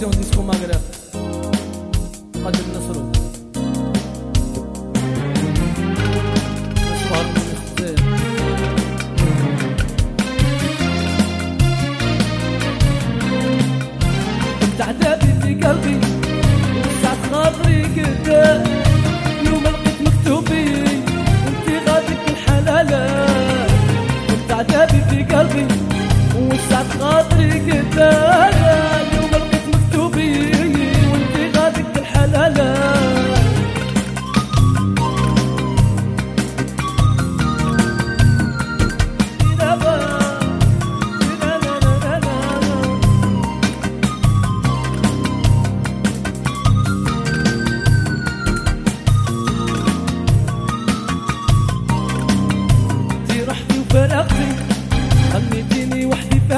Production Disco Maghreb. قادر نصرو كنت عذابي في قلبي وسعت خاطري قدام يوم لقيت مكتوبي انت غادك الحلالة كنت عذابي في قلبي وسعت خاطري قدام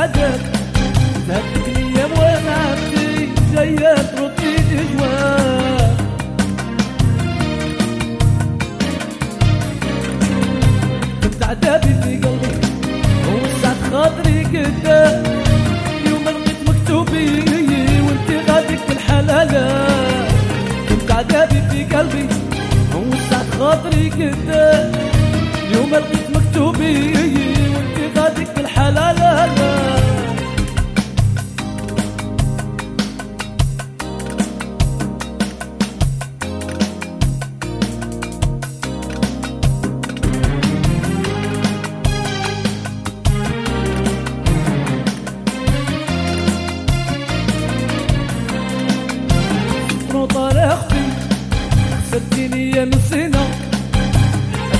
وحدي في هدف هدك الأيام وأنا عبتي جاية تردي لي جواب كنت عذابي في قلبي ووسعت خاطري قدام يوم لقيت مكتوبي وانت غادك الحلالة. كنت عذابي في قلبي ووسعت خاطري قدام يوم لقيت مكتوبي وانت غادك الحلالة نو طريقتي خسرتيني يا مسينة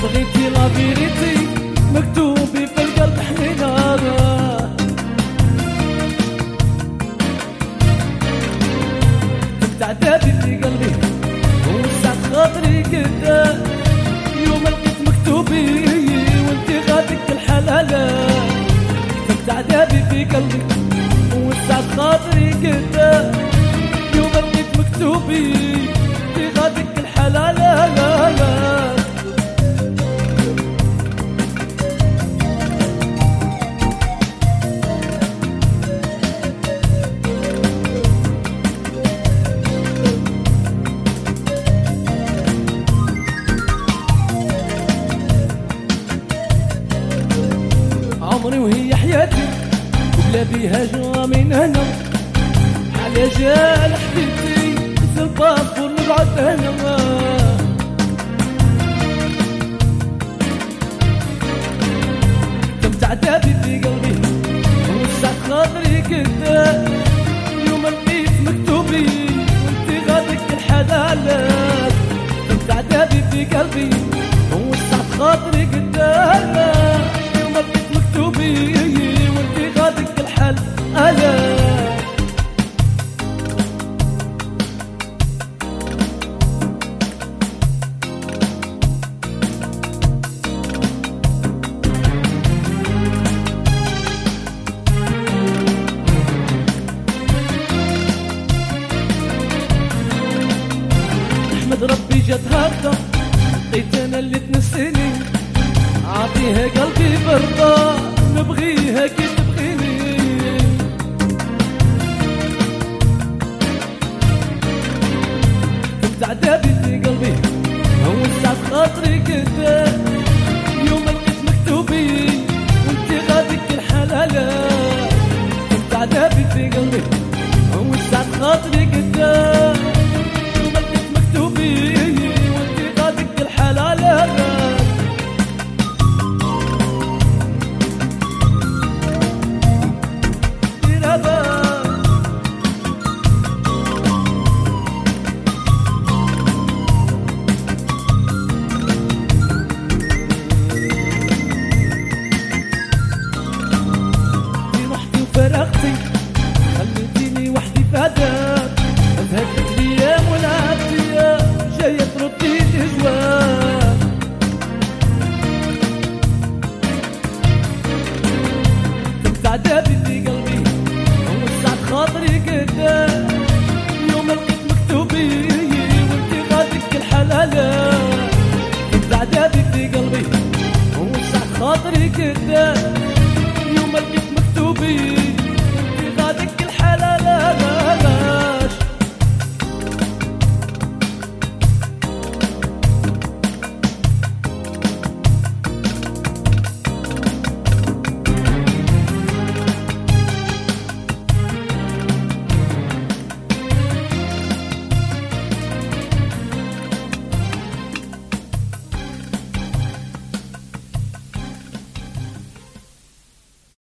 بغيتي لا فيريتي في قلبي. وسعت خاطري قدام يوم لقيت مكتوبي وانت غادك الحلالة. كنت عذابي في قلبي. وسعت خاطري قدام يوم لقيت مكتوبي وهي حياتي وبلا بيها جوا من هنا. على جال حبيبتي في الباسبور نبعد هنا عذابي في قلبي وسعت خاطري قدام يوم لقيت مكتوبي وانت غادك الحلالات عذابي في قلبي جات هكا لقيت أنا اللي تنسيني عاطيها قلبي برضا نبغيها كي وفرقتي خليتيني وحدي في هداك اذهبت الأيام ولعبتي جاية تردي